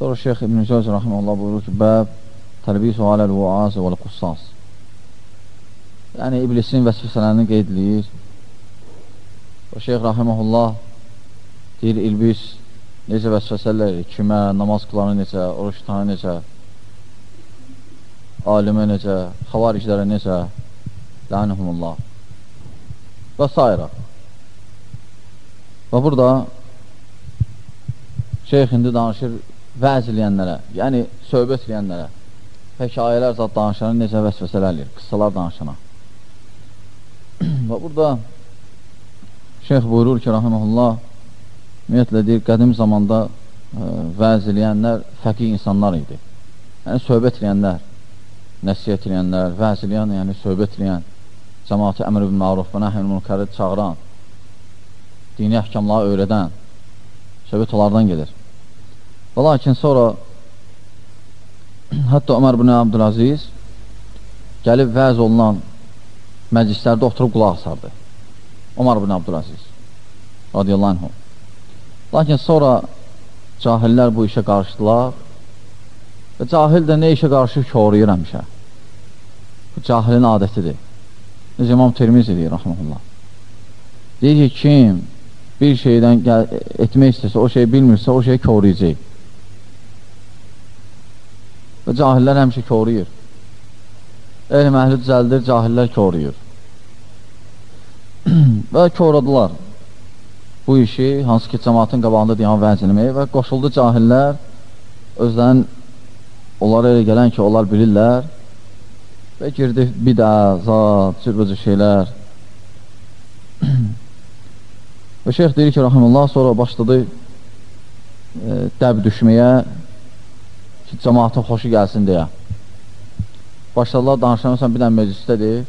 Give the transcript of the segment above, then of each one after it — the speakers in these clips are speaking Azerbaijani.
Sonra Şeyx İbn-i Cəvz rəhməllah buyurur ki, bəb təlbisu aləl vuaz və qussas. Yəni, iblisin vəsvəsələrini qeydləyir. O Şeyx rəhməllah deyir, ilbis necə vəsvəsələr, kimə, namaz qılanı necə, oruç tutanı necə, alimə necə, xavariclərə necə, lənəhumullah və s. Və burada şeyx indi danışır vəz eləyənlərə, yəni söhbət eləyənlərə, hekayələr zat danışana necə vəsvəsələr eləyir, qıssalar danışana. Və burada şeyx buyurur ki, rahiməhullah, ümumiyyətlə deyir, qədim zamanda ə, e, vəz eləyənlər fəqih insanlar idi. Yəni, söhbət eləyənlər, nəsiyyət eləyənlər, vəz eləyən, yəni söhbət eləyən, cəmaatı əmr ibn məruf və nəhəl mülkəri çağıran, dini əhkamları öyrədən, söhbət onlardan gedir. Və lakin sonra hətta Ömər bin Abdülaziz gəlib vəz olunan məclislərdə oturub qulaq asardı. Ömər bin Abdülaziz radiyallahu anhu. Lakin sonra cahillər bu işə qarışdılar və cahil də nə işə qarışıb orayır həmişə. Bu cahilin adətidir. Necə İmam Tirmizi deyir, rəhməlullah. Deyir ki, kim bir şeydən etmək istəsə, o şey bilmirsə, o şey koruyacaq. Və cahillər həmişə koruyur. Elm əhli düzəldir, cahillər koruyur. və koradılar bu işi, hansı ki, cəmatın qabağında deyən vəzilmək və qoşuldu cahillər özlərin onlara elə gələn ki, onlar bilirlər və girdi bidə, zat, cürbəcə şeylər. və şeyx deyir ki, rəhməllah, sonra başladı e, dəb düşməyə ki, cəmaatın xoşu gəlsin deyə. Başladılar danışan, bir dənə meclisdədir.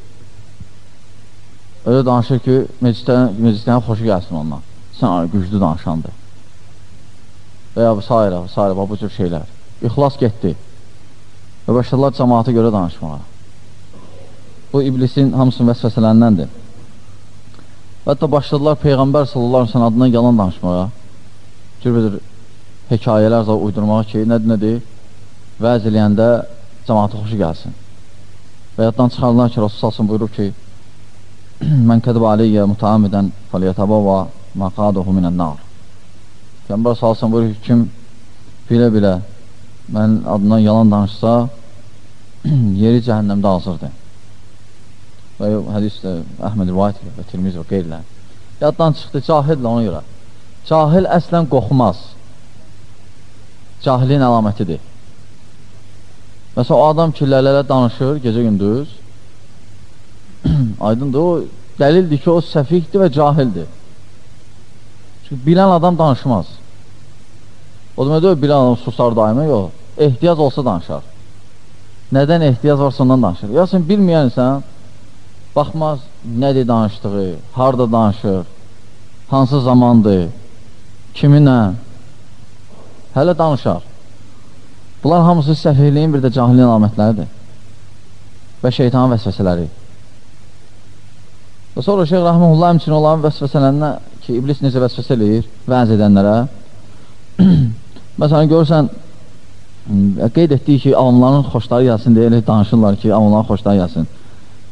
Öyle danışır ki, meclisdən, meclisdən xoşu gəlsin ondan. Sən güclü danışandır. Və ya s. s. bu cür şeylər. İxlas getdi. Və başladılar cəmaata görə danışmağa. Bu iblisin hamısının vəsvəsələndəndir. Hətta başladılar Peyğəmbər sallallahu aleyhi adından yalan danışmağa. Cürbüdür hekayələr uydurmağa ki, nədir, nədir? Vəz eləyəndə cəmaata xoşu gəlsin. Və yaddan çıxardılar ki, Rasul salsın buyurur ki, Mən kədib aleyyə mutamidən fəliyətəbəva məqaduhu minən nar. Peyğəmbər salsın buyurur ki, kim bilə-bilə mən adından yalan danışsa, yeri cəhənnəmdə hazırdır və hədis də Əhməd rivayət edir və Tirmiz və qeyrilər. Yaddan çıxdı cahillə ona görə. Cahil əslən qoxmaz. Cahilin əlamətidir. Məsələn, o adam ki, lələlə danışır gecə-gündüz, aydındır, o dəlildir ki, o səfihdir və cahildir. Çünki bilən adam danışmaz. O demək deyil, bilən adam susar daimə, yox. Ehtiyac olsa danışar. Nədən ehtiyac varsa ondan danışır. Ya sən bilməyənsən, baxmaz nədir danışdığı, harada danışır, hansı zamandır, kiminlə, hələ danışar. Bunlar hamısı səfihliyin bir də cahilin alamətləridir və şeytanın vəsvəsələri. Və sonra Şeyh Rəhməlullah həmçinin olan vəsvəsələrinə ki, iblis necə vəsvəsə eləyir vəz edənlərə. Məsələn, görürsən, qeyd etdiyi ki, avamların xoşları gəlsin deyə elə danışırlar ki, avamların xoşları gəlsin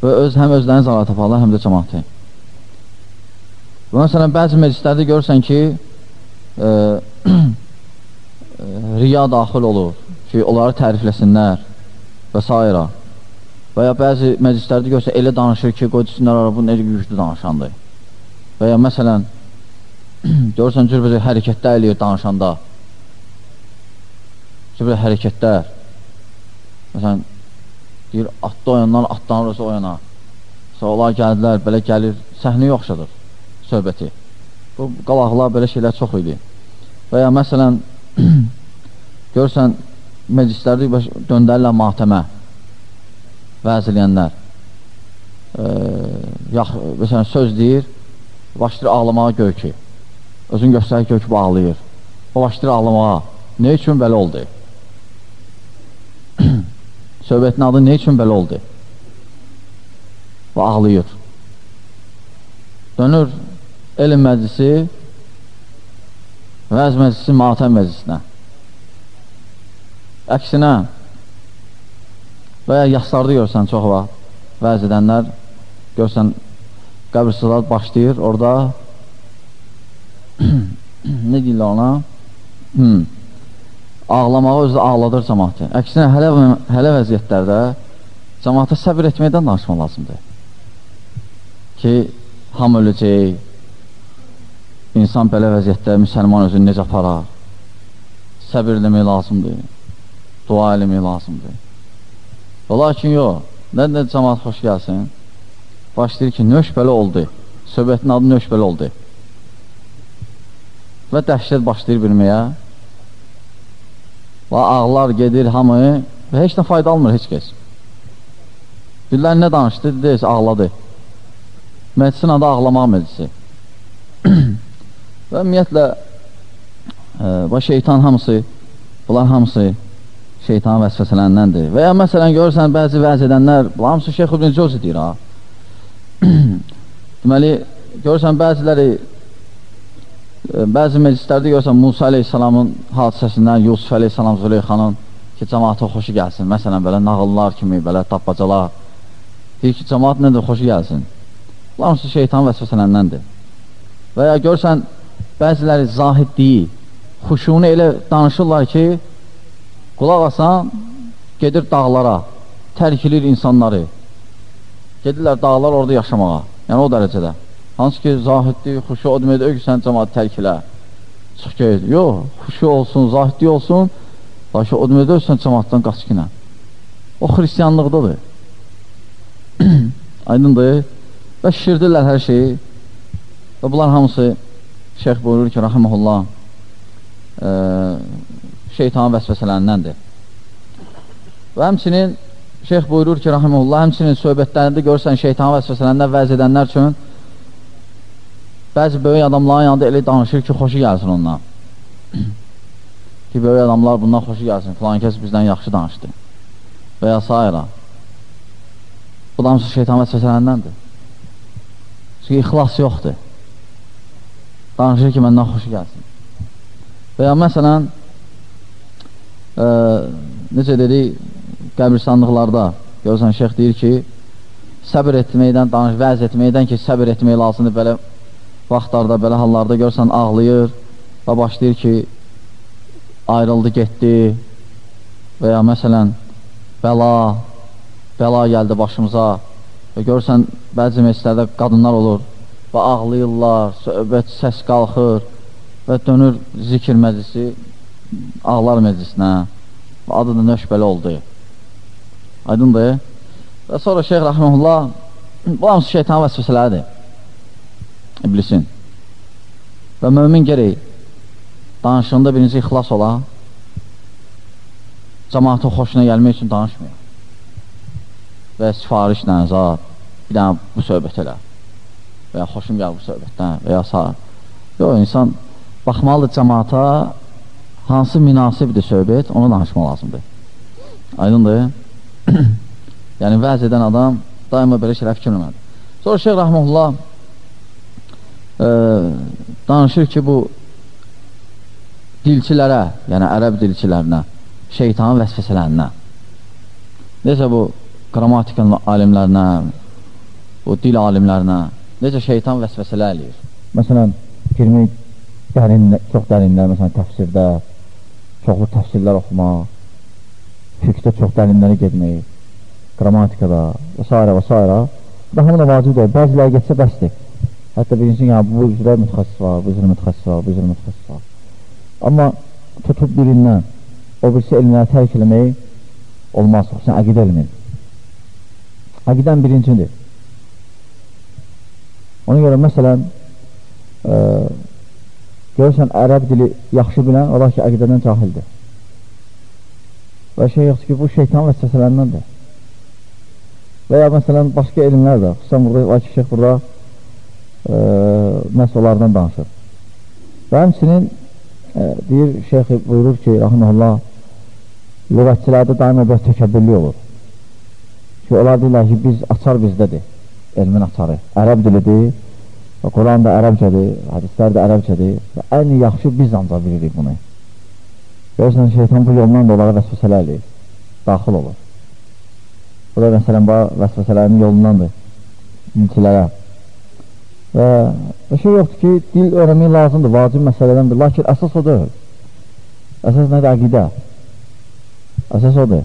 və öz, həm özlərini zara taparlar, həm də cəmatı. Və məsələn, bəzi meclislərdə görürsən ki, e, riya daxil olur ki, onları tərifləsinlər və s. Və ya bəzi məclislərdə görsə elə danışır ki, qoydusunlar bu necə güclü danışandır. Və ya məsələn, görürsən cürbəcə hərəkətdə eləyir danışanda. Cürbəcə hərəkətlər. Məsələn, deyir, atda oyandan atlanırsa oyana. Sonra onlar gəldilər, belə gəlir, səhnəyə oxşadır söhbəti. Bu qalaqlar, belə şeylər çox idi. Və ya məsələn, görsən, meclislərdə döndərirlər matəmə, vəz eləyənlər. E, yax, məsələn, söz deyir, başlayır ağlamağa göy ki. Özün göstərir göy ki, ağlayır. O başlayır ağlamağa. Ne üçün belə oldu? Söhbətin adı nə üçün belə oldu? Və ağlayır. Dönür elm məclisi vəz məclisi matəm məclisinə. Əksinə, və ya yaşlarda görsən çox vaxt, vəz edənlər, görsən, qəbir başlayır, orada nə deyirlər ona? Hmm. Ağlamağı özü ağladır cəmatı. Əksinə, hələ, hələ vəziyyətlərdə cəmatı səbir etməkdən danışmaq lazımdır. Ki, ham öləcək, insan belə vəziyyətdə müsəlman özünü necə aparar, səbir eləmək lazımdır, dua eləmək lazımdır. Və lakin yox, nə də cəmat xoş gəlsin, başlayır ki, nöş belə oldu, söhbətin adı nöş belə oldu və dəhşət başlayır bilməyə və ağlar gedir hamı və heç nə fayda almır heç kəs. Billər nə danışdı? Deyir, ağladı. Məclisin adı ağlamaq məclisi. və ümumiyyətlə e, və şeytan hamısı bunlar hamısı şeytan vəsvəsələndəndir. Və ya məsələn görürsən bəzi vəz edənlər hamısı Şeyx İbn Cəvzi deyir ha. Deməli görürsən bəziləri bəzi meclislərdə görsən Musa əleyhissalamın hadisəsindən Yusuf əleyhissalam Züleyxanın ki, cəmaata xoşu gəlsin. Məsələn, belə nağıllar kimi, belə tapbacalar. Deyir ki, cəmaat nədir, xoşu gəlsin. Bunlar hamısı şeytan vəsvəsələndəndir. Və ya görsən, bəziləri zahidliyi, xuşunu elə danışırlar ki, qulaq asan, gedir dağlara, tərkilir insanları. Gedirlər dağlar orada yaşamağa. Yəni o dərəcədə. Hansı ki, zahidli, xuşu o deməkdir ki, sən cəmaat tərk elə. Çıx geyir. Yox, xuşu olsun, zahidli olsun, lakin o deməkdir sən cəmaatdan qaç ki, O xristiyanlıqdadır. Aydındır. Və şişirdirlər hər şeyi. Və bunlar hamısı şeyx buyurur ki, rahiməhullah, e, şeytanın vəsvəsələrindən Və həmçinin şeyx buyurur ki, rahiməhullah, həmçinin söhbətlərində görürsən şeytanın vəsvəsələrindən vəz edənlər üçün Bəzi böyük adamların yanında elə danışır ki, xoşu gəlsin ondan. ki, böyük adamlar bundan xoşu gəlsin, filan kəs bizdən yaxşı danışdı. Və ya s. Bu da hamısı şeytan vəsvəsələndəndir. Çünki ixlas yoxdur. Danışır ki, məndən xoşu gəlsin. Və ya məsələn, e, necə dedik, qəbirstanlıqlarda görürsən, şeyx deyir ki, səbir etməkdən, danış, vəz etməkdən ki, səbir etmək lazımdır, belə vaxtlarda, belə hallarda görsən ağlayır və başlayır ki, ayrıldı, getdi və ya məsələn, bəla, bəla gəldi başımıza və görsən, bəzi mesələdə qadınlar olur və ağlayırlar, söhbət, səs qalxır və dönür zikir məclisi, ağlar məclisinə və adı da nöş belə oldu. Aydındır. Və sonra Şeyh Rəhməlullah, bu hamısı şeytan vəsvəsələridir iblisin. Və mömin gerək danışığında birinci ixlas ola, cəmaatın xoşuna gəlmək üçün danışmıyor. Və sifarişlə, zat, bir dənə bu söhbət elə və ya xoşum gəl bu söhbətdən və ya sağ. Yox, insan baxmalıdır cəmaata hansı münasibdir söhbət, onu danışmaq lazımdır. Aydındır? yəni, vəz edən adam daima belə şeylər fikirləmədir. Sonra Şeyh Rəhməlullah e, danışır ki, bu dilçilərə, yəni ərəb dilçilərinə, şeytanın vəsvəsələrinə, necə bu qrammatika alimlərinə, bu dil alimlərinə, necə şeytan vəsvəsələ eləyir. Məsələn, girmək dərin, çox dərinlər, məsələn, təfsirdə, çoxlu təfsirlər oxumaq, fiqdə çox dərinlərə getmək, qrammatikada və s. və s. Da hamına vacib deyil, bəziləri getsə bəsdir. Hətta birinci, yəni, bu üzrə mütəxəssis var, bu üzrə mütəxəssis var, bu üzrə mütəxəssis var. Amma tutub birindən o birisi elmləri tərk eləmək olmaz, xüsusən əqidə elmin. Əqidən birincidir. Ona görə, məsələn, e, görürsən, ərəb dili yaxşı bilən, olar ki, əqidədən cahildir. Və şey yoxdur ki, bu şeytan vəsvəsələrindən Və ya məsələn, başqa elmlər də, xüsusən burada, Vakif Şeyh burada e, məhz onlardan danışır. Və həmçinin e, deyir, şeyx buyurur ki, rahmanullah, lügətçilərdə daima biraz təkəbbürlü olur. Ki, onlar deyirlər ki, biz açar bizdədir, elmin açarı. Ərəb dilidir, və Quran da ərəbcədir, hədislər də ərəbcədir və ən yaxşı biz ancaq bilirik bunu. Görürsən, şeytan bu yoldan da onlara vəsvəsələr eləyir, daxil olur. Bu da məsələn, vəsvəsələrin yolundandır, dinçilərə. Və bir şey yoxdur ki, dil öyrənmək lazımdır, vacib məsələdəndir, lakin əsas o deyil. Əsas nədir? Əqidə. Əsas odur.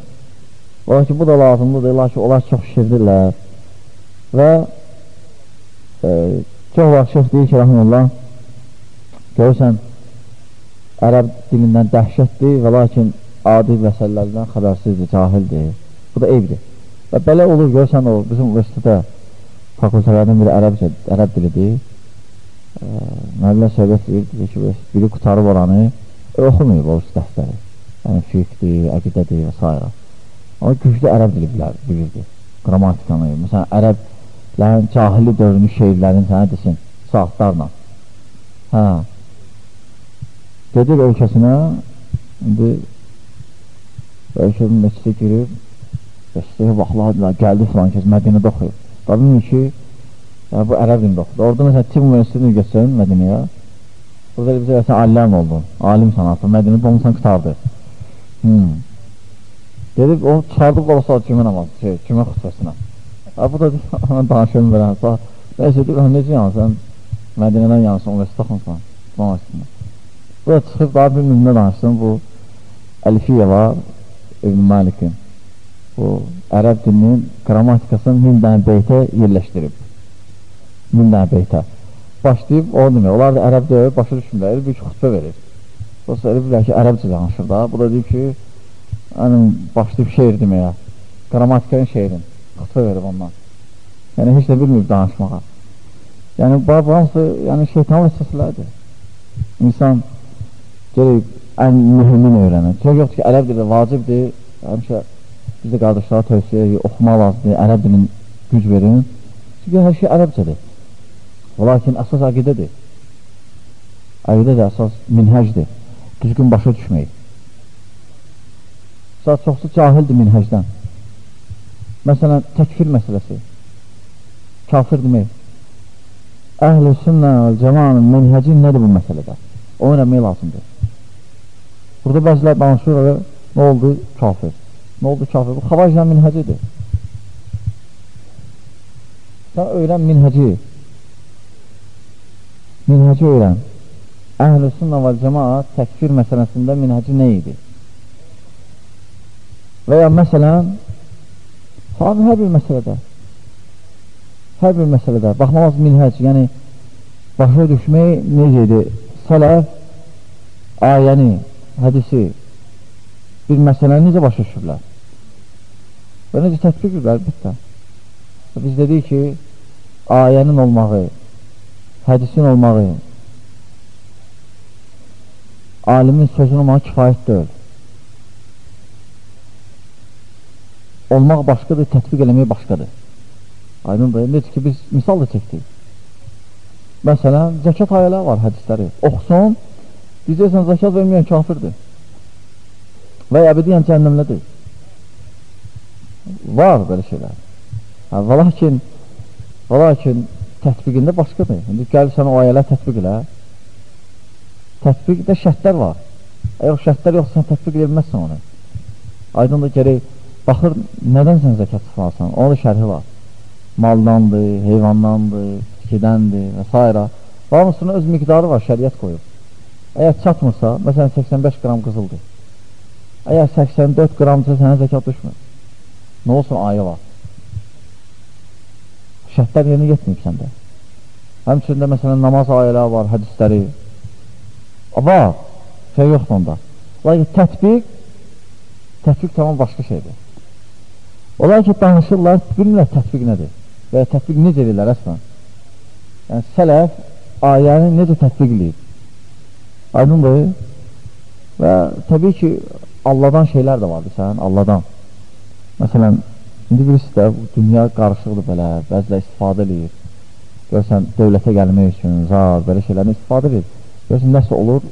Olar ki, bu da lazımlıdır, lakin onlar çox şirdirlər və e, çox vaxt şeyh deyir ki, rəhməllah, görürsən, ərəb dilindən dəhşətdir və lakin adi məsələlərdən xəbərsizdir, cahildir. Bu da eyvdir. Və belə olur, görürsən, o bizim universitetdə fakültələrdən biri ərəbcə, ərəb dilidir. E, Müəllimlər söhbət deyir, deyir ki, biri qutarıb oranı, e, oxumayıb o dərsləri. Yəni, fiqdir, əqidədir və s. Amma güclü ərəb dili bilər, bilirdi, qrammatikanı. Məsələn, ərəblərin cahili dövrünü şeirlərini sənə desin, saatlarla. Hə. Gedir ölkəsinə, indi ölkənin meçidə girib, göstərir, vaxtlar gəldi filan kəs, Mədinədə oxuyur. Qadın ki, yəni, bu ərəb dilində oxudu. Orada məsələn, Tim Universitetini göstərin Mədinəyə. Burada bizə gəlsən, alim oldun, alim sanatı, Mədinədə olmuşsan qutardı. Hmm. Gedib o çıxardıb olsa cümə namazı, şey, cümə xütbəsinə. Bu da ona danışım verən. Nəysə, deyir, necə yansan? Mədinədən yansan, universitet oxunsan. Danışsın. Bu da çıxıb daha bir mühümdə danışsın. Bu Əlifiyyə var, İbn Malikin. Bu ərəb dilinin qrammatikasını min dənə beytə yerləşdirib. Min dənə beytə. Başlayıb, o demək, onlar da ərəb deyir, başa düşmürlər, bir xütbə verir. Dolayısıyla elə bilər ki, ərəbcə danışır da. Bu da deyib ki, yəni, başlayıb şeir deməyə, qramatikanın şeirin, xıtbə verib ondan. Yəni, heç də bilməyib danışmağa. Yəni, hamısı yəni, şeytan vəsvəsələrdir. İnsan gerək ən mühümini öyrənir. Çox yoxdur ki, ərəb dili vacibdir, həmişə biz də qardaşlara tövsiyə edirik, oxumaq lazımdır, ərəb dilin güc verin. Çünki hər şey ərəbcədir. Lakin əsas əqidədir. Əqidə də əsas minhəcdir. Düzgün başa düşmək. Saat çoxsu cahildir minhəcdən. Məsələn, təkfir məsələsi. Kafir demək. Əhl-i sünnə cəmanın minhəci nədir bu məsələdə? Onu eləmək lazımdır. Burada bəzilər danışır nə oldu? Kafir. Nə oldu kafir? Bu xavacla minhəcidir. Sən öyrən minhəci. Minhəci öyrən. Əhl-i sünnə və cəmaat təkfir məsələsində minhəci nə idi? Və ya məsələn, hər, hər bir məsələdə, hər bir məsələdə, baxmamaz minhəc, yəni başa düşmək necədir? Sələf ayəni, hədisi, bir məsələni necə başa düşürlər? Və necə tətbiq edirlər, əlbəttə. Biz dedik ki, ayənin olmağı, hədisin olmağı, alimin sözünün olmağı kifayət deyil. Olmaq başqadır, tətbiq eləmək başqadır. Aydındır. Necə ki, biz misal da çəkdik. Məsələn, zəkat ayələri var hədisləri. Oxusun, deyəcəksən, zəkat verməyən kafirdir. Və əbədiyyən cəhənnəmlədir. Var belə şeylər. Hə, və lakin, və lakin tətbiqində başqadır. İndi gəlirsən o ayələr tətbiq elə. Tətbiqdə şərtlər var. Əgər şərtlər yoxsa sən tətbiq edə bilməzsən onu. Aydındır, gərək Baxır, nədən sən zəkat çıxarsan? Onun şərhi var. Maldandır, heyvandandır, bitkidəndir və s. Hamısının öz miqdarı var, şəriət qoyub. Əgər çatmırsa, məsələn 85 qram qızıldır. Əgər 84 qramcı sənə zəkat düşmür. Nə olsun, ayə var. Şərtlər yerinə getməyib səndə. Həmçində məsələn namaz ayələri var, hədisləri. Var, şey yoxdur onda. Lakin tətbiq, tətbiq tamam başqa şeydir. Onlar ki, danışırlar, bilmirlər tətbiq nədir və ya tətbiq necə edirlər əslən. Yəni, sələf ayəni necə tətbiq edir? Aydındır. Və təbii ki, Allahdan şeylər də vardır sən, Allahdan. Məsələn, indi birisi də dünya qarışıqdır belə, bəzilə istifadə edir. Görsən, dövlətə gəlmək üçün, zar, belə şeylərdən istifadə edir. Görsən, nəsə olur,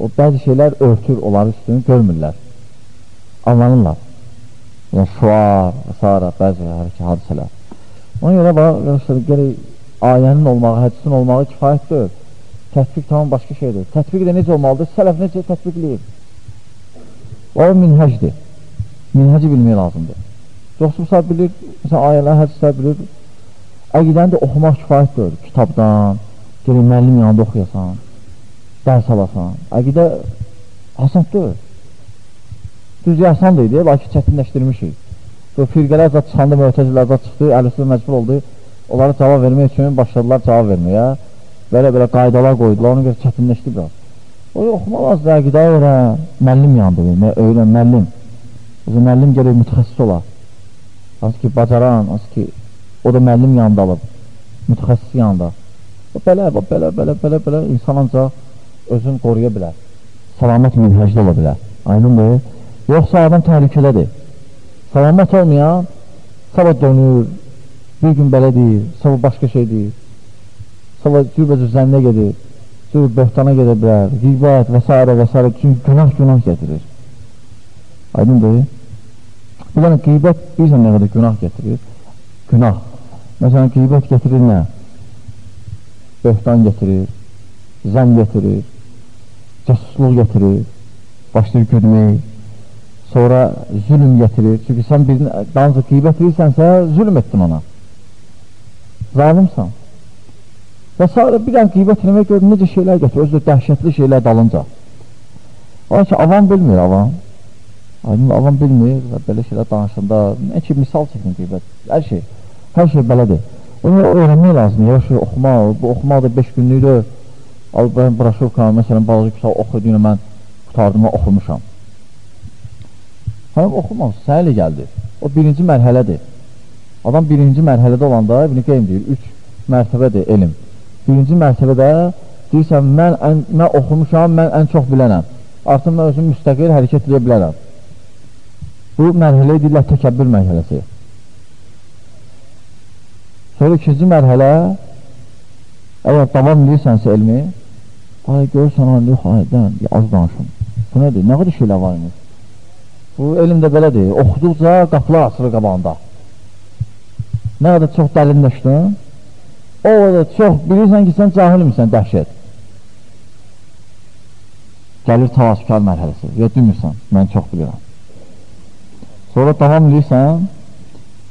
o bəzi şeylər örtür, onları üstünü görmürlər. Anlanırlar şuar s. bəzi hərəkə hadisələr. Ona görə bax, gələk ayənin olmağı, hədisin olmağı kifayət deyil. Tətbiq tamam başqa şeydir. Tətbiq də necə olmalıdır? Sələf necə tətbiq eləyir? O minhəcdir. Minhəci bilmək lazımdır. Çoxsuzsa bilir, məsələn, ayələr, hədislər bilir. Əqidəni də oxumaq kifayət deyil. Kitabdan, gəlin müəllim yanında oxuyasan, dərs alasan. Əqidə asan deyil. Düz asan deyil, lakin çətinləşdirmişik. Bu firqələr zat çıxanda, möhtəzilər zat çıxdı, əlisində məcbur oldu. Onlara cavab vermək üçün başladılar cavab verməyə. Belə-belə qaydalar qoydular, ona görə çətinləşdi biraz. O oxumaq lazım, əqidə öyrən, müəllim yanında, öyrən, müəllim. O müəllim gələk mütəxəssis olar. Hansı ki, bacaran, hansı ki, o da müəllim yanında alıb, mütəxəssis yanında. Belə, belə, belə, belə, belə insan ancaq özünü qoruya bilər. Salamət minhəcdə ola bilər. Aynındır. Yoxsa adam təhlükədədir. Salamət olmayan, sabah dönür, bir gün belə deyir, sabah başqa şey deyir. Sabah cürbəcür zənnə gedir, cür böhtana gedə bilər, qibət və s. və s. Çünki günah-günah getirir. Aydındır. Bilən, qeybət bilirsən nə qədər günah getirir? Günah. Məsələn, qeybət getirir nə? Böhtan getirir, zəm getirir, cəsusluq getirir, başlayır güdmək, sonra zülüm getirir. Çünki sən birini, dansı qeybət edirsənsə, zülüm etdin ona. Zalimsan. Və sonra bir dənə qeybət eləmək görə necə şeylər getirir, özü də dəhşətli şeylər dalınca. Ola ki, avam bilmir, avam. Aydın adam bilmir və belə şeylər danışanda, nə ki, misal çəkin qeybət, hər şey, hər şey belədir. Onu öyrənmək lazımdır, yavaş oxumaq, bu oxumaq da 5 günlükdür. Al, ben broşurkanı, məsələn, bazı kitab oxuduğunu mən qutardım və oxumuşam. Həm oxumaq, səhələ gəldi. O birinci mərhələdir. Adam birinci mərhələdə olanda, İbn-i Qeym deyir, üç mərtəbədir elm. Birinci mərtəbədə deyirsən, mən, ən, mən oxumuşam, mən ən çox bilənəm. Artıq mən özüm müstəqil hərəkət edə bilərəm. Bu mərhələ edirlər təkəbbür mərhələsi. Sonra ikinci mərhələ, əgər davam edirsənsə elmi, ay görürsən, yox, ay, dən, az danışım. Bu nədir? Nə qədər şeylə var imiş? Bu elmdə belədir. Oxuduqca qapılar açılır qabağında. Nə qədər çox dəlinləşdin, o qədər çox bilirsən ki, sən cahilmirsən, dəhşət. Gəlir tavasükar mərhələsi. Yox, demirsən, mən çox bilirəm. Sonra davam edirsən,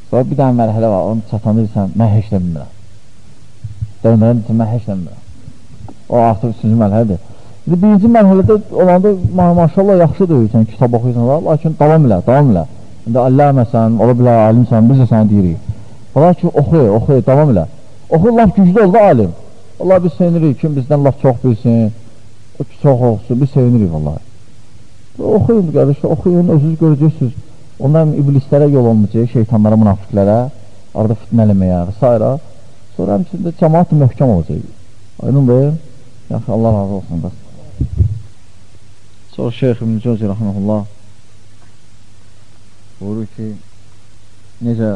sonra bir dənə mərhələ var, onu çatanda deyirsən, mən heç də bilmirəm. Deyirsən, mən heç də bilmirəm. O artıq üçüncü mərhələdir. İndi birinci mərhələdə olanda ma maşallah yaxşı döyürsən, kitab oxuyursan, lakin davam ilə, davam ilə. İndi alləməsən, ola bilər, alimsən, biz də sənə deyirik. Lakin oxuy, oxuy, davam ilə. Oxu, laf güclü oldu alim. Allah biz sevinirik, kim bizdən laf çox bilsin, o ki, çox oxusun, biz sevinirik vallahi. Oxuyun, qardaşlar, oxuyun, özünüz görəcəksiniz. Onlar iblislərə yol olmayacaq, şeytanlara, münafiqlərə, arada fitnələməyə və s. Sonra həmçində cəmaat möhkəm olacaq. Aydındır? Yaxşı, Allah razı olsun da. Sonra Şeyx İbn Cəzi rəhməhullah buyurur ki, necə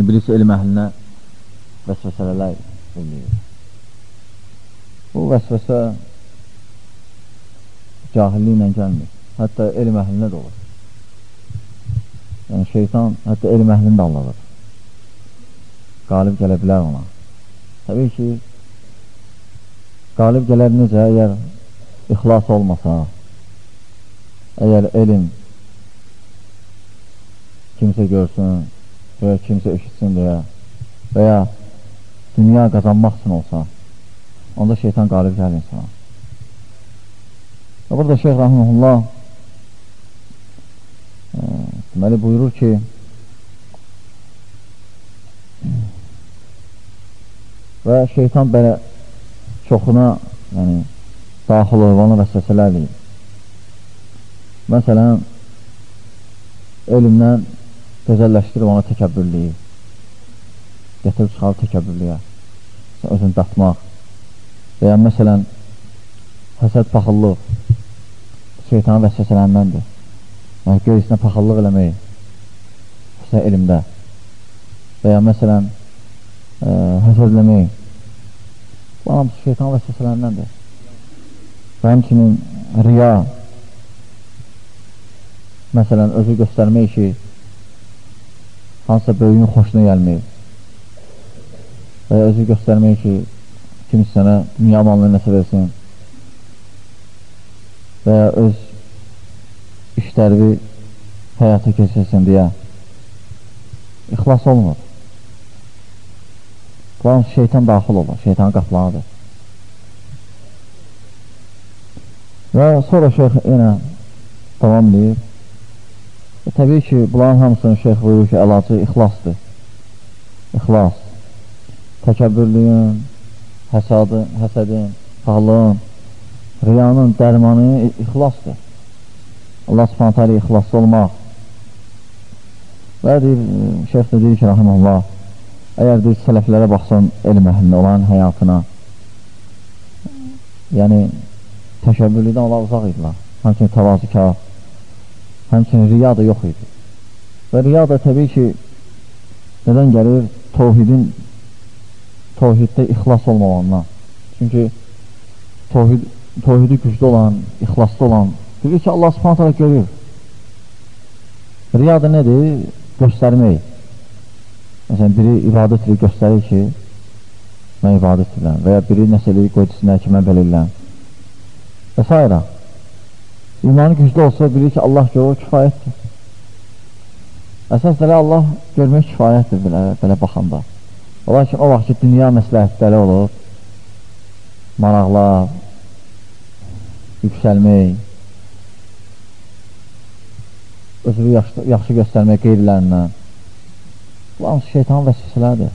iblis elm əhlinə vəsvəsələr eləyir. Bu vəsvəsə cahilliklə gəlmir. Hətta elm əhlinə də olur. Yəni şeytan hətta elm əhlini də anladır. Qalib gələ bilər ona. Təbii ki, qalib gələr necə, əgər ixlas olmasa, əgər elm kimsə görsün, və ya kimsə eşitsin deyə, və ya dünya qazanmaq üçün olsa, onda şeytan qalib gəlir insana. Və burada Şeyh Rahmanullah Deməli buyurur ki, və şeytan belə çoxuna yəni, daxil olmanı vəsvəsələr deyir. Məsələn, elmdən gözəlləşdirib ona təkəbbürlüyü, gətirib çıxarıb təkəbbürlüyə, özünü datmaq və ya məsələn, həsəd paxıllıq şeytanın vəsvəsələndəndir. Yəni, qeyrisinə paxallıq eləmək, xüsusən elmdə və ya məsələn, ə, e, həsədləmək, bu hamısı şeytan vəsvəsələndəndir. Və həmçinin riya, məsələn, özü göstərmək ki, hansısa böyüyün xoşuna gəlməyib və ya özü göstərmək ki, kimsə sənə dünya amanlığı nəsə versin və ya öz işləri həyata keçirsin deyə ixlas olmur. Quran şeytan daxil olur, şeytanın qaplanıdır. Və sonra şeyx yenə davam edir. Və təbii ki, bunların hamısının şeyx buyurur ki, əlacı ixlasdır. İxlas. Təkəbbürlüyün, həsadın, həsədin, sağlığın, riyanın dərmanı ixlasdır. Allah subhanətə alə ixlaslı olmaq. Və deyir, şeyx də deyir ki, rahiməllah, əgər deyir, sələflərə baxsan elm əhlində olan həyatına, yəni təşəbbürlüdən onlar uzaq idilər. Həmçinin təvazikar, həmçinin riya da yox idi. Və riya da təbii ki, nədən gəlir? Tohidin, tohiddə ixlas olmamandan. Çünki tohid, tohidi güclü olan, ixlaslı olan, bilir ki, Allah subhanətə görür. Riya da nədir? Göstərmək. Məsələn, biri ibadət ilə göstərir ki, mən ibadət edirəm və ya biri nəsə eləyir, qoydusunlar ki, mən belə edirəm və s. İmanı güclü olsa bilir ki, Allah görür, kifayətdir. Əsas elə Allah görmək kifayətdir belə, belə baxanda. Lakin o vaxt ki, dünya məsləhətləri olur, maraqlar, yüksəlmək, özünü yaxşı, yaxşı göstərmək qeyrilərindən. Bu hamısı şeytanın vəsvəsələrdir.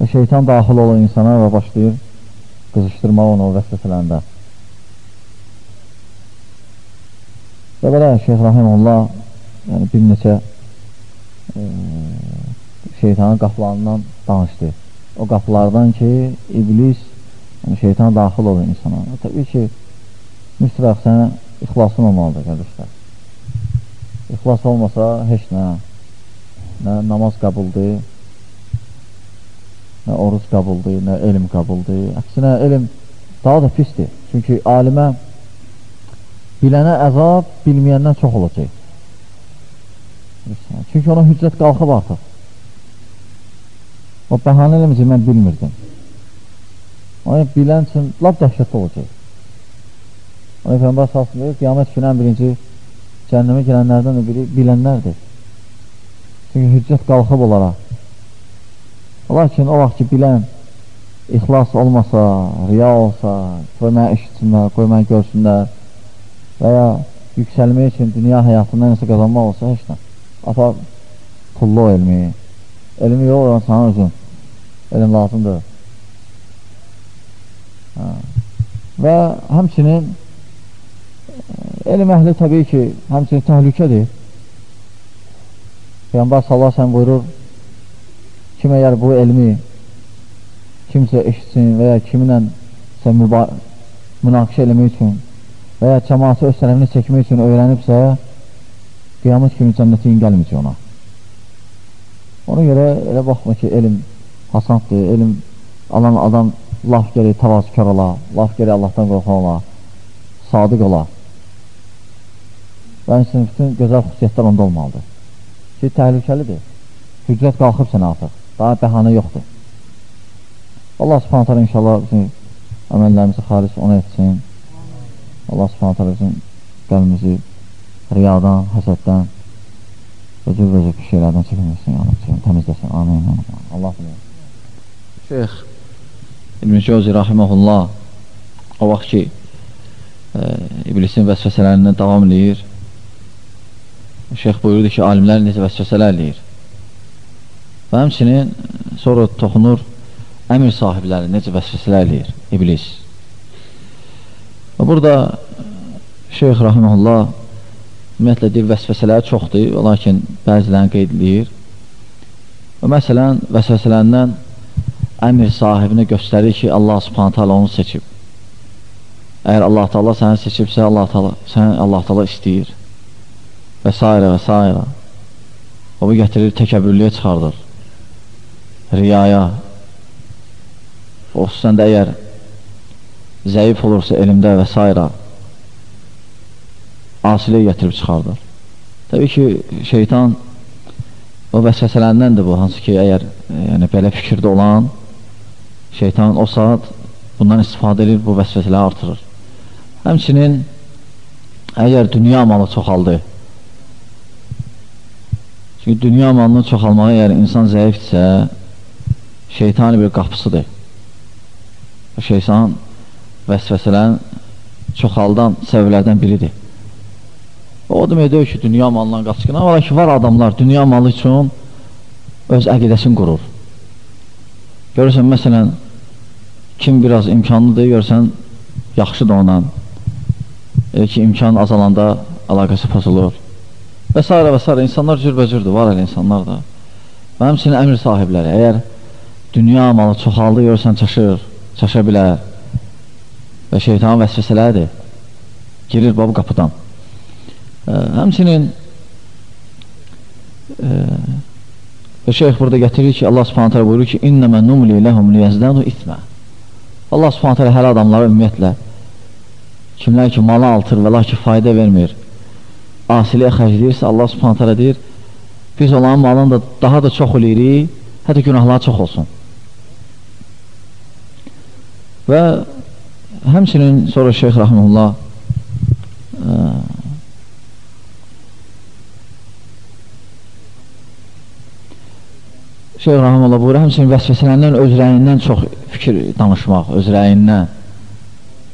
Və şeytan daxil olur insana və başlayır qızışdırmaq onu o vəsvəsələrində. Və belə Şeyh Rahimullah yəni bir neçə e, şeytanın qapılarından danışdı. O qapılardan ki, iblis yəni şeytan daxil olur insana. Təbii ki, müstərəq sənə ixlasın olmalıdır, qardaşlar. İxlas olmasa heç nə, nə namaz qəbuldur, nə oruc qəbuldur, nə elm qəbuldur. Əksinə, elm daha da pisdir. Çünki alimə bilənə əzab bilməyəndən çox olacaq. Çünki ona hüccət qalxıb artıq. O bəhanə eləməcək, mən bilmirdim. Onu bilən üçün lab dəhşətli olacaq. Onu Peyğəmbər salsın deyir, qiyamət günən birinci cəhənnəmə girənlərdən də biri bilənlərdir. Çünki hüccət qalxıb onlara. Lakin o vaxt ki, bilən ixlas olmasa, riya olsa, qoy mənə eşitsinlər, qoy mənə görsünlər, və ya yüksəlmək üçün dünya həyatında nəsə qazanmaq olsa, heç nə. Apar pullu elmi, elmi yox olan sana özün, elm lazımdır. Hə. Və həmçinin elm əhli təbii ki, həmçinin təhlükədir. Peyyambar sallallahu aleyhi buyurur, kim əgər bu elmi kimsə eşitsin və ya kiminlə münaqişə eləmək üçün və ya cəmaatı öz tərəfini çəkmək üçün öyrənibsə, qiyamət kimi cənnətin gəlməyəcək ona. Ona görə elə baxma ki, elm hasanddır, elm alan adam laf gəri təvazükar ola, laf gəri Allahdan qorxan ola, sadiq ola. Və üçün bütün gözəl xüsusiyyətlər onda olmalıdır. Ki, təhlükəlidir. Hüccət qalxıb sənə artıq. Daha bəhanə yoxdur. Allah subhanətlər inşallah bizim əməllərimizi xalis ona etsin. Allah subhanət hələ bizim qəlbimizi riyadan, həsəddən və cür şeylərdən çəkilməsin, ya Allah, təmizləsin, amin, amin. Allah bilir. Şeyx İbn-i Cəvzi Rahiməhullah o vaxt ki e, iblisin vəsvəsələrindən davam edir Şeyx buyurdu ki, alimlər necə vəsvəsələr eləyir və həmçinin sonra toxunur əmir sahibləri necə vəsvəsələr eləyir iblis Və burada Şeyx Rahimullah ümumiyyətlə deyir, vəsvəsələri çoxdur, lakin bəzilərini qeyd edir. Və məsələn, vəsvəsələrindən əmir sahibinə göstərir ki, Allah subhanətə alə onu seçib. Əgər Allah taala səni seçibsə, Allah taala səni Allah taala istəyir. Və s. və s. O bu gətirir təkəbbürlüyə çıxardır. Riyaya. Xüsusən də əgər zəif olursa elmdə və s. asilə gətirib çıxardır. Təbii ki, şeytan o vəsvəsələrindən də bu, hansı ki, əgər e, yəni, belə fikirdə olan şeytan o saat bundan istifadə edir, bu vəsvəsələri artırır. Həmçinin əgər dünya malı çoxaldı, çünki dünya malının çoxalmağı əgər insan zəifdirsə, şeytani bir qapısıdır. Şeytan vəsvəsələrin çoxaldan səbəblərdən biridir. O demək deyil ki, dünya malından qaçqına, var ki, var adamlar dünya malı üçün öz əqidəsini qurur. Görürsən, məsələn, kim biraz imkanlıdır, görürsən, yaxşıdır ondan. Elə ki, imkan azalanda əlaqəsi pozulur. Və s. və s. İnsanlar cürbəcürdür, var elə insanlar da. Və həmçinin əmr sahibləri, əgər dünya malı çoxaldı, görürsən, çaşır, çaşa bilər və şeytanın vəsvəsələridir, girir bu qapıdan. Ə, həmçinin ə, Və şeyx burada gətirir ki, Allah subhanətə buyurur ki, İnnəmə numli ləhum liyəzdədu ithmə. Allah subhanətə hələ adamlara ümumiyyətlə, kimlər ki, malı altır və lakin fayda vermir, asiliyə xərcləyirsə, Allah subhanətə deyir, biz olan malın da daha da çox eləyirik, hətta günahlar çox olsun. Və həmçinin sonra şeyx rəhməlullah Şeyh Rahmanullah buyurur, həmçinin vəsvəsələrindən öz rəyindən çox fikir danışmaq, öz rəyindən.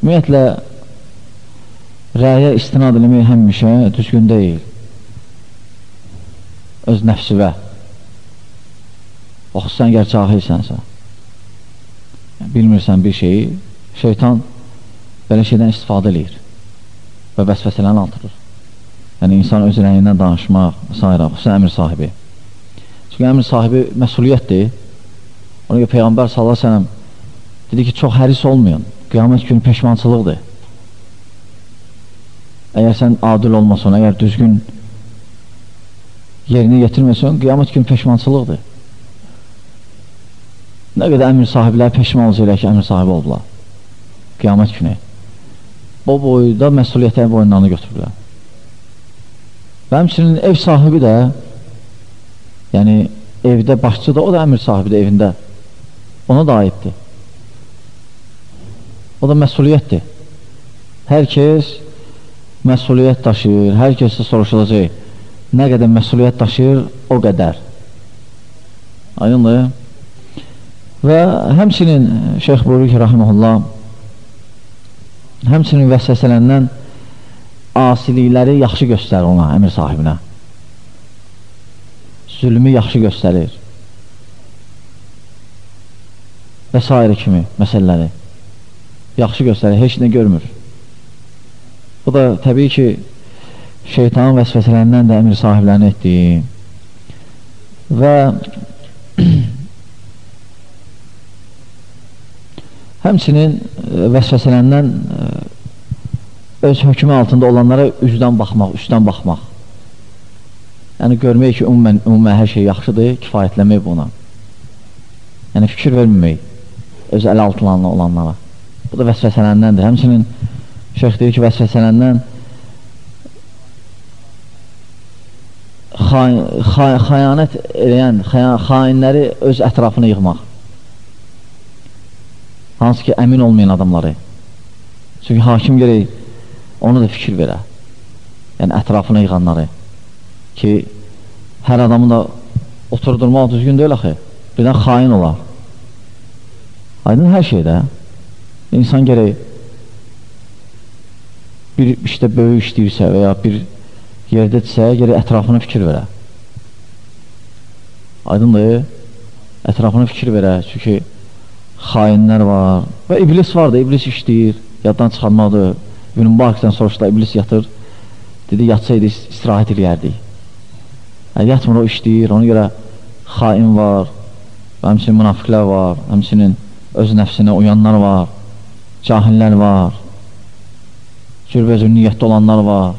Ümumiyyətlə, rəyə istinad eləmək həmişə düzgün deyil. Öz nəfsivə. Oxusan, əgər cahilsənsə, bilmirsən bir şeyi, şeytan belə şeydən istifadə eləyir və vəsvəsələni altırır. Yəni, insan öz rəyindən danışmaq, s. xüsusən əmir sahibi. Çünki əmr sahibi məsuliyyətdir. Ona görə Peyğəmbər əleyhi dedi ki, çox həris olmayın. Qiyamət günü peşmançılıqdır. Əgər sən adil olmasan, əgər düzgün yerinə yetirməsən, qiyamət günü peşmançılıqdır. Nə qədər əmr sahibləri peşman olacaq ki, əmr sahibi oldular. Qiyamət günü. Bu boyda məsuliyyətə boyunlarını götürürlər. Və həmçinin ev sahibi də yəni evdə başçı da, o da əmir sahibidir evində. Ona da aiddir. O da məsuliyyətdir. Hər kəs məsuliyyət daşıyır, hər kəs də soruşulacaq. Nə qədər məsuliyyət daşıyır, o qədər. Ayındır. Və həmçinin Şeyx buyurur ki, rahiməhullah, həmçinin vəsvəsələndən asilikləri yaxşı göstərir ona, əmir sahibinə zülmü yaxşı göstərir və s. kimi məsələləri yaxşı göstərir, heç nə görmür. Bu da təbii ki, şeytanın vəsvəsələrindən də əmir sahiblərini etdiyi və həmçinin e, vəsvəsələrindən e, öz hökmü altında olanlara üzdən baxmaq, üstdən baxmaq Yəni görmək ki, ümumən, ümumən hər şey yaxşıdır, kifayətlənmək buna. Yəni fikir verməmək öz əl altılanlı olanlara. Bu da vəsvəsələndəndir. Həmçinin şeyx deyir ki, vəsvəsələndən xayanət eləyən xainləri öz ətrafına yığmaq. Hansı ki, əmin olmayan adamları. Çünki hakim gerək onu da fikir verə. Yəni ətrafına yığanları ki, hər adamı da oturdurmaq düzgün deyil axı. Birdən xain olar. Aydın hər şeydə insan gərək bir işdə böyük işləyirsə və ya bir yerdədirsə, gərək ətrafına fikir verə. Aydındır, ətrafına fikir verə, çünki xainlər var və iblis var da, iblis işləyir, yaddan çıxarmadır. İbn Mübarikdən soruşdular, iblis yatır, dedi, yatsaydı istirahət eləyərdik. Yəni, yatmır o işləyir, ona görə xain var, həmçinin münafiqlər var, həmçinin öz nəfsinə uyanlar var, cahillər var, cürbəcür niyyətdə olanlar var.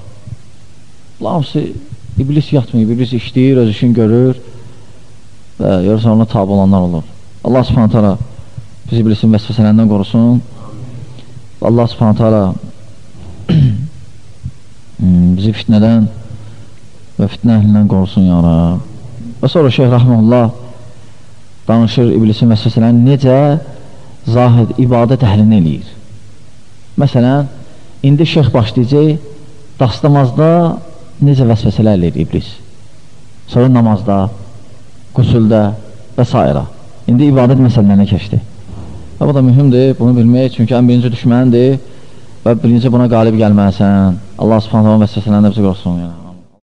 Bunlar hamısı iblis yatmıyor, iblis işləyir, öz işini görür və görürsən ona tabi olanlar olur. Allah subhanət hala biz iblisin vəsvəsələrindən qorusun. Allah subhanət hala bizi fitnədən və fitnə əhlindən qorusun ya Rab. Və sonra Şeyh Rəhməllah danışır iblisin vəsvəsələrini necə zahid ibadət əhlini eləyir. Məsələn, indi şeyh başlayacaq dastamazda necə vəsvəsələr eləyir iblis. Sonra namazda, qüsüldə və s. İndi ibadət məsələlərinə keçdi. Və bu da mühümdür, bunu bilmək, çünki ən birinci düşməndir və birinci buna qalib gəlməlisən. Allah subhanətə və vəsvəsələrini də bizə qorusun. Yəni.